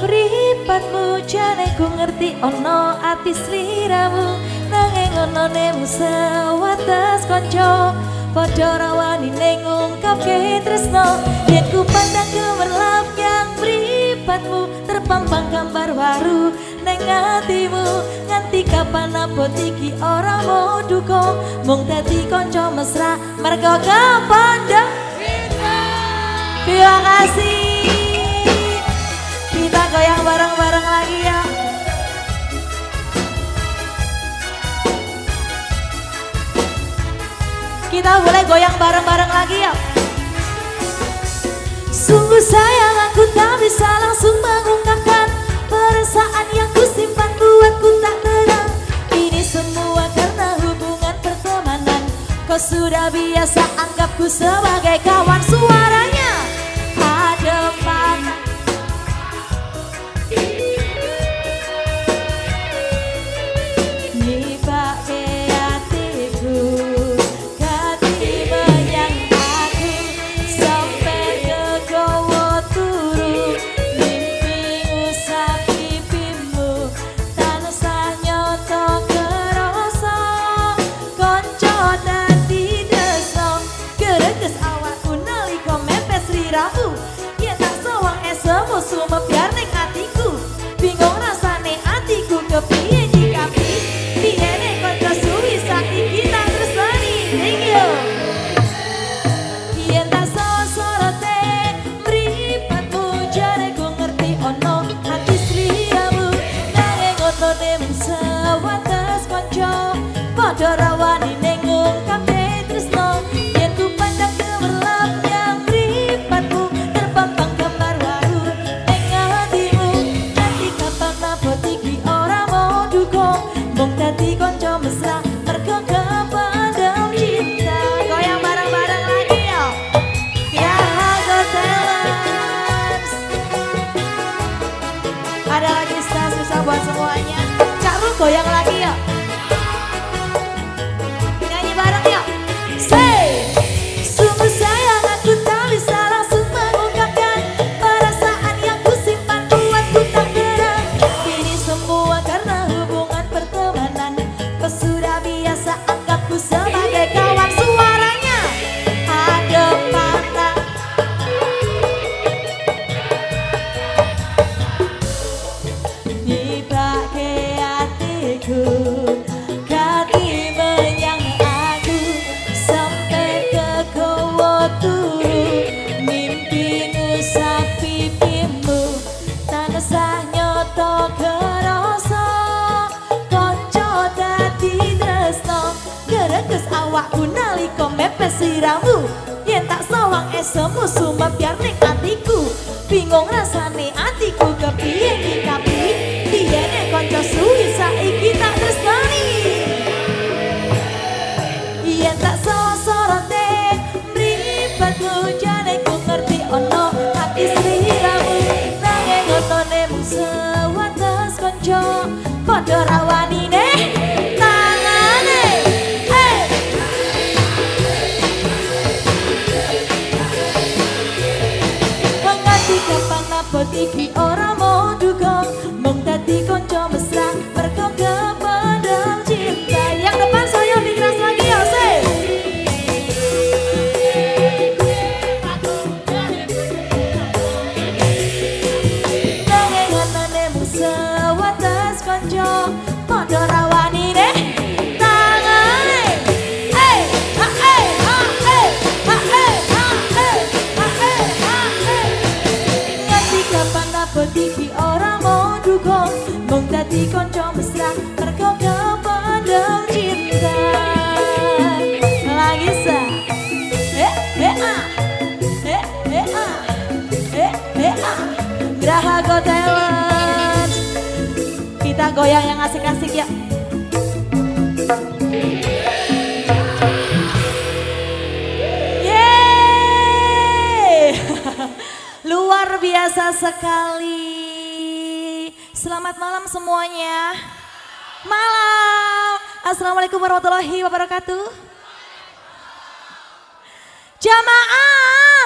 mripatmu jane ku ngerti ono ati sliramu. Nanging ono nemu kanca konco ra wani nengung ngungkapke tresno. Yen ku pandang gemerlap yang mripatmu terpampang gambar waru ning atimu. Nganti kapan abot iki orang mau duka? Mung dadi kanca mesra merga kapandang Terima kasih goyang bareng-bareng lagi ya. Kita boleh goyang bareng-bareng lagi ya. Sungguh sayang aku tak bisa langsung mengungkapkan Perasaan yang ku kusimpan buatku tak terang Ini semua karena hubungan pertemanan Kau sudah biasa anggapku sebagai kawan suaranya sanjo padha goyang yang asik-asik ya. Yeay! Luar biasa sekali. Selamat malam semuanya. Malam. Assalamualaikum warahmatullahi wabarakatuh. Jamaah.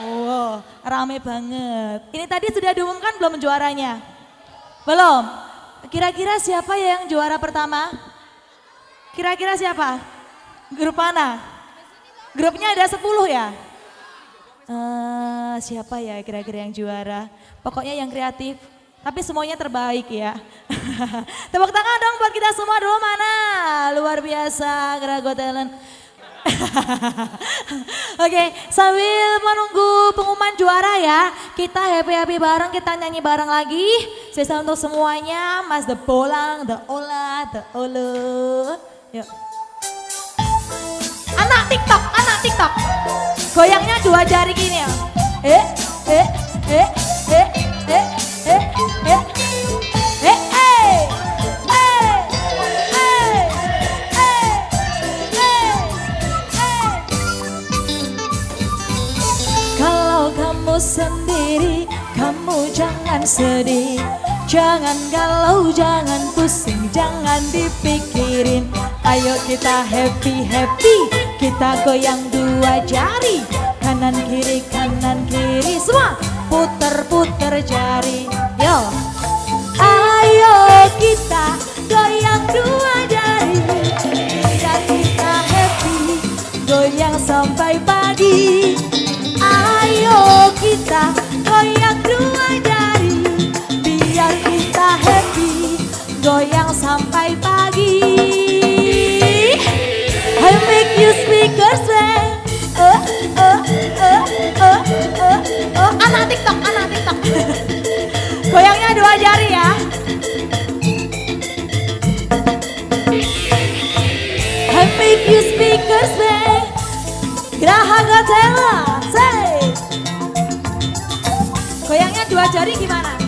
Wow, rame banget. Ini tadi sudah diumumkan belum juaranya? Belum? Kira-kira siapa ya yang juara pertama? Kira-kira siapa? Grup mana? Grupnya ada 10 ya? Uh, siapa ya kira-kira yang juara? Pokoknya yang kreatif. Tapi semuanya terbaik ya. Tepuk tangan dong buat kita semua dulu mana? Luar biasa Grago Talent. Oke, okay, sambil menunggu pengumuman juara ya, kita happy-happy bareng, kita nyanyi bareng lagi. Sisa untuk semuanya, Mas The Bolang, The Ola, The Olo. Yuk. Anak TikTok, anak TikTok. Goyangnya dua jari gini ya. Eh, eh, eh, eh, eh, eh, eh. kamu sendiri Kamu jangan sedih Jangan galau, jangan pusing, jangan dipikirin. Ayo kita happy-happy Kita goyang dua jari. Kanan kiri, kanan kiri. Semua puter-puter jari. Yo. Ayo kita goyang dua jari. Biar kita happy Goyang sampai pagi. Ayo kita Goyang sampai pagi I make you speaker say uh, uh, uh, uh, uh, uh. Anak tiktok, anak tiktok Goyangnya dua jari ya I make you speaker say Graha Gatela Goyangnya dua jari gimana?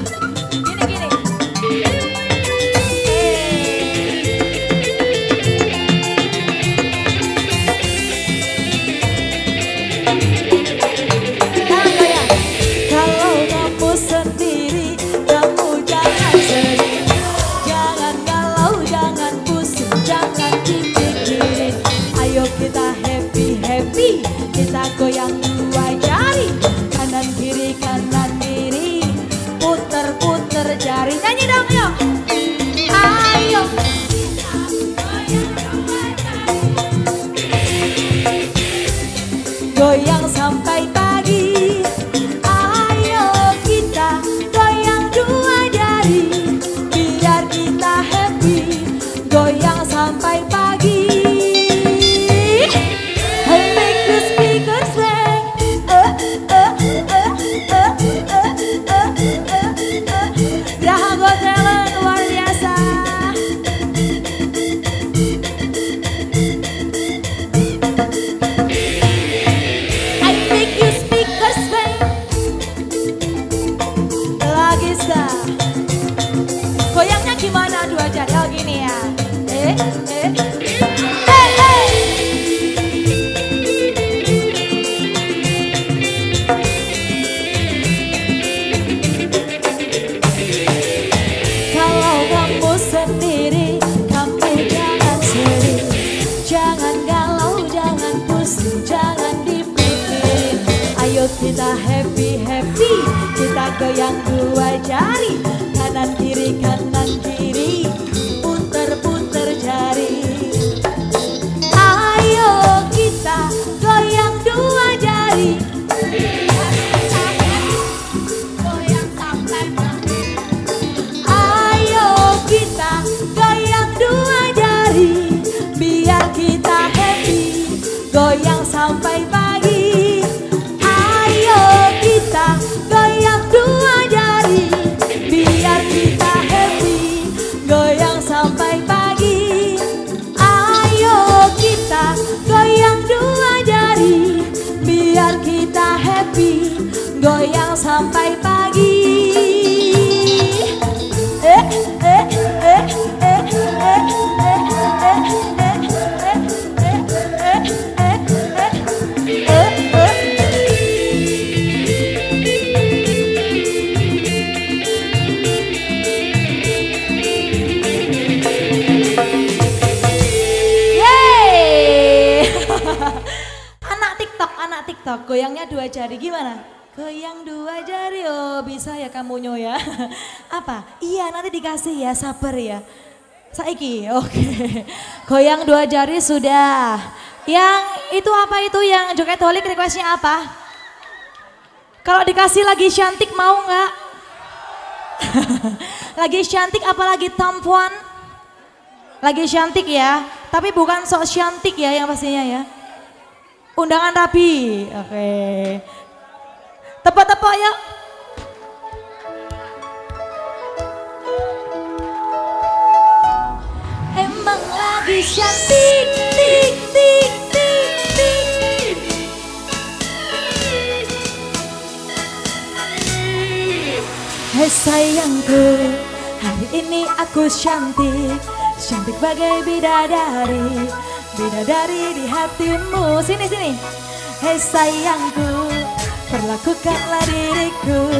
Apa? Iya nanti dikasih ya, sabar ya. Saiki, oke. Okay. Goyang dua jari sudah. Yang itu apa itu yang joget holik requestnya apa? Kalau dikasih lagi cantik mau nggak? lagi cantik apalagi tampuan? Lagi cantik ya, tapi bukan sok cantik ya yang pastinya ya. Undangan rapi, oke. Okay. Tepuk-tepuk ya. Tik. Hei sayangku, hari ini aku cantik, cantik bagai bidadari, bidadari di hatimu. Sini sini. Hei sayangku, Perlakukanlah diriku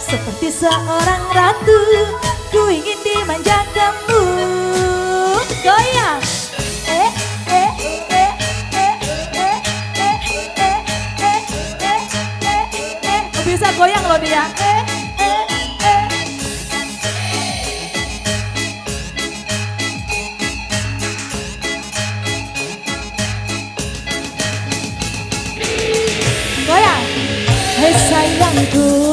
seperti seorang ratu Ku ingin dimanja kamu Goyang Eh, eh, eh, eh, eh, eh, eh, eh, eh, eh, eh loh dia Eh, eh, eh Goyang Hei sayangku,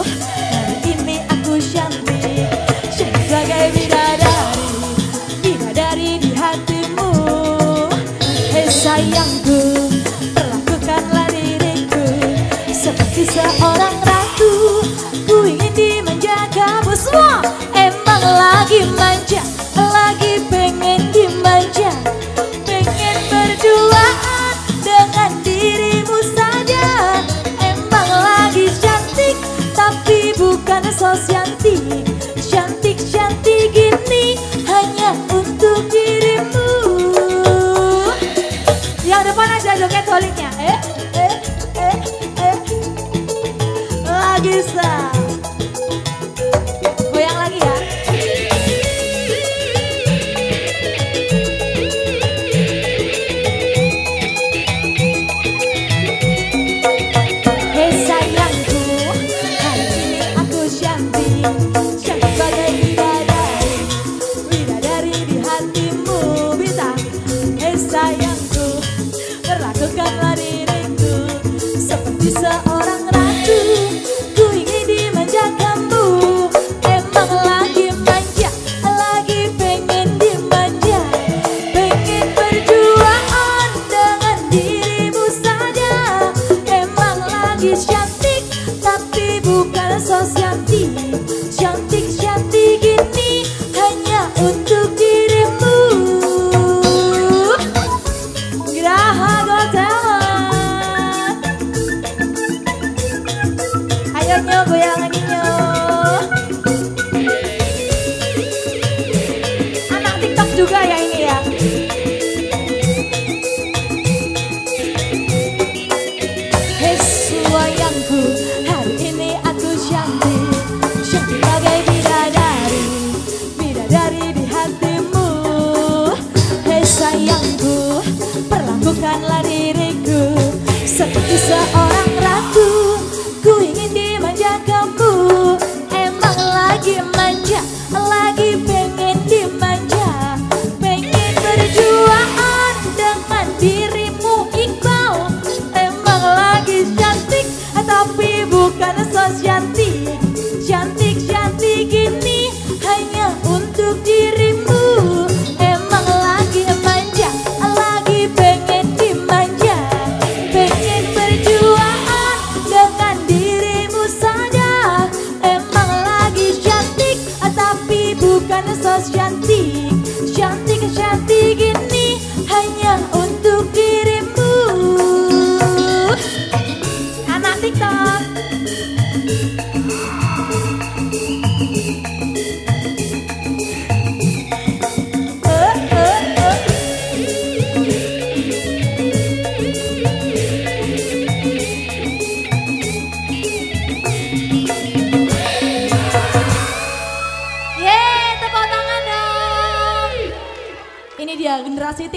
sayangku, perlakukanlah diriku Seperti seorang bukan sos jantina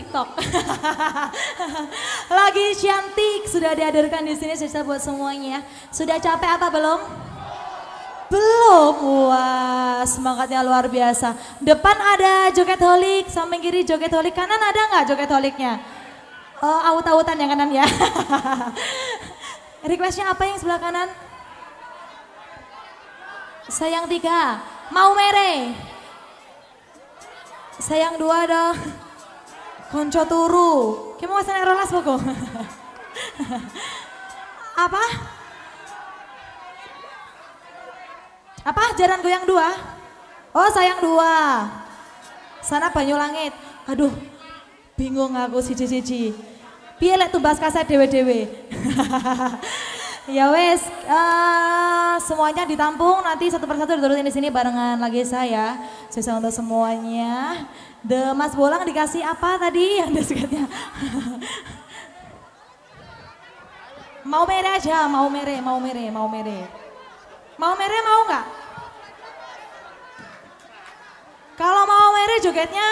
TikTok. Lagi cantik sudah dihadirkan di sini sisa buat semuanya. Sudah capek apa belum? Belum, wah semangatnya luar biasa. Depan ada joget holik, samping kiri joget holik, kanan ada nggak joget holiknya? Oh, aut-autan yang kanan ya. Requestnya apa yang sebelah kanan? Sayang tiga, mau mere. Sayang dua dong. Konco turu. Kamu mau seneng rolas pokok. apa? Apa? Jaran goyang dua? Oh sayang dua. Sana banyu langit. Aduh, bingung aku siji-siji. Piye lek tumbas kaset dewe-dewe. ya wes, uh, semuanya ditampung nanti satu persatu diturutin di sini barengan lagi saya. Sisa untuk semuanya. The Mas Bolang dikasih apa tadi yang desikatnya? mau mere aja, mau mere, mau mere, mau mere. Mau mere mau nggak? Kalau mau mere jogetnya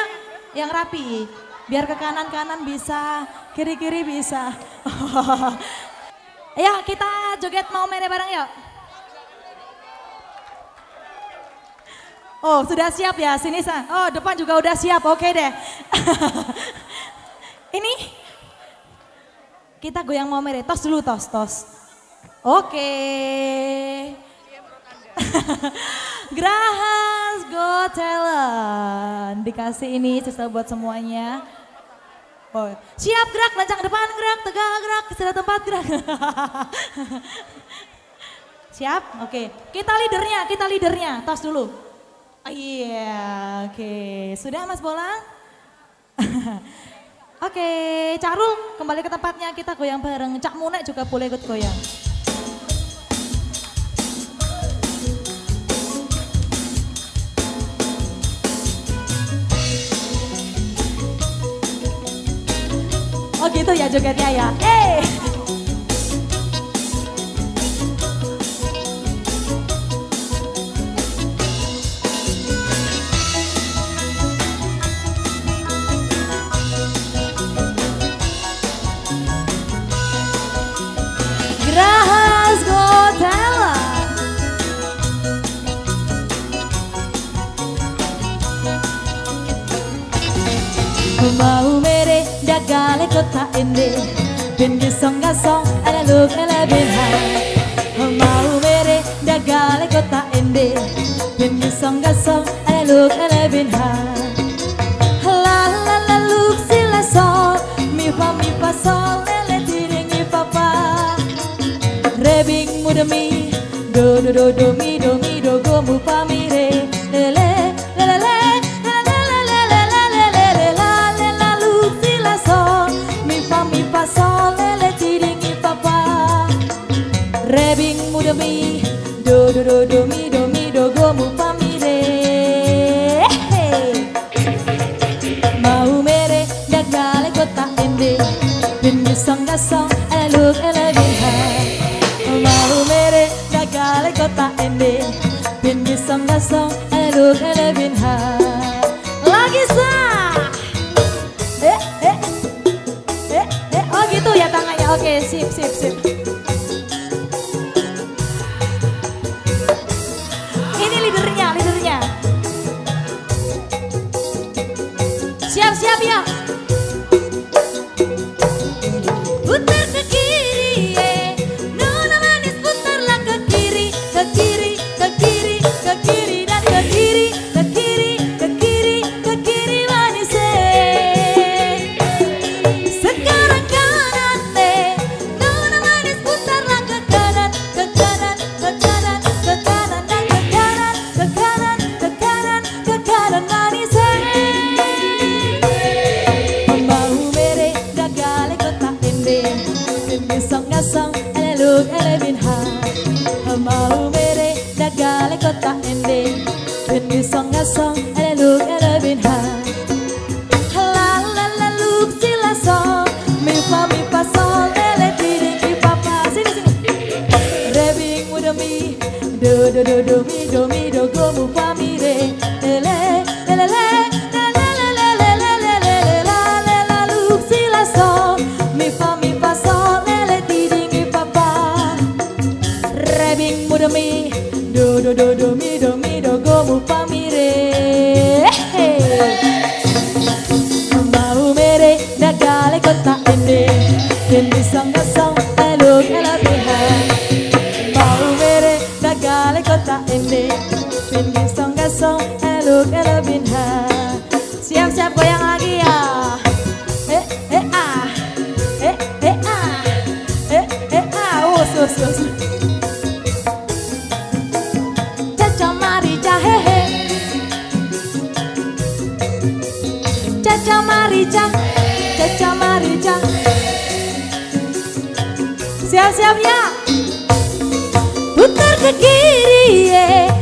yang rapi, biar ke kanan-kanan bisa, kiri-kiri bisa. ya kita joget mau mere bareng yuk. Oh sudah siap ya sini sa. Oh depan juga udah siap, oke deh. Ini kita goyang mau mere, tos dulu tos tos. Oke. Grahas Go Talent. Dikasih ini sisa buat semuanya. Oh, siap gerak, lancang depan gerak, tegak gerak, sudah tempat gerak. siap? Oke. Okay. Kita leadernya, kita leadernya. Tos dulu. Oh, iya, yeah. oke. Okay. Sudah Mas Bolang? oke, okay. Carul kembali ke tempatnya kita goyang bareng. Cak Munek juga boleh ikut goyang. Gitu ya jogetnya ya. Eh. trên như sông Bin song da song ele look ele bin ha Mau mere dagale kota ende Bin song da song ele look ele bin ha miro como famire, le le le le le. Mi do do do do mi do mi do como pa mi re mau mere nagale kota ende ende sang sang Caca mari Caca mari Caca mari Siap-siap ya. Putar ke kiri yeah.